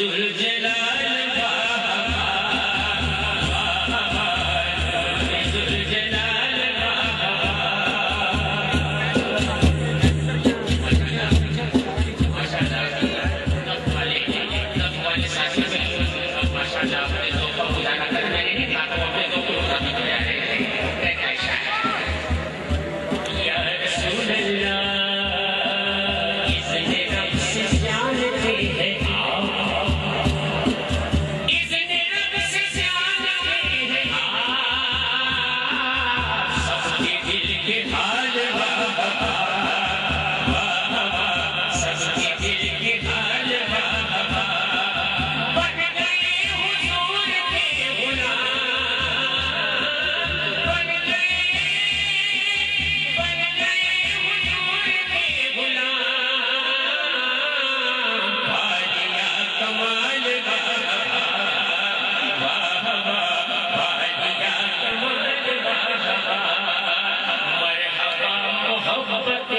ذو الجلال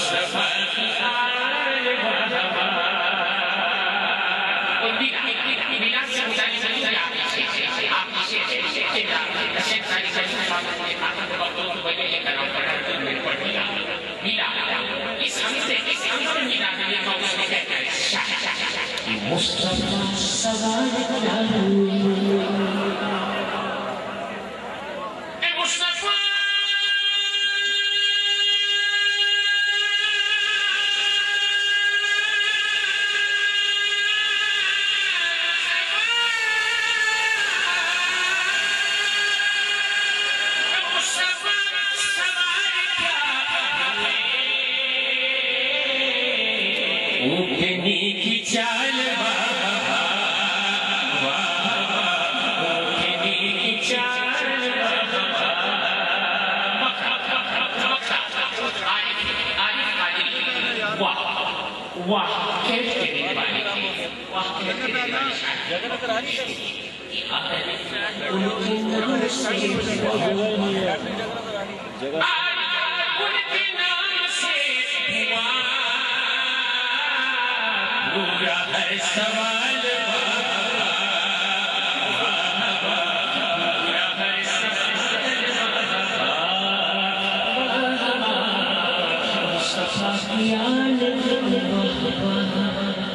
Mustafa तात्कालिक स्वागत के आनंद बदौलत बने ये कलाम पढ़ा तो मेरे पर मिला मिला इस हमसे इस हमसे मिला ये कौन से कहते हैं कि मुस्तफा सवाल करो ए मुस्तफा وحكت للمالكين وحكت للمالكين جگہ سوال Yeah, 頑張れ!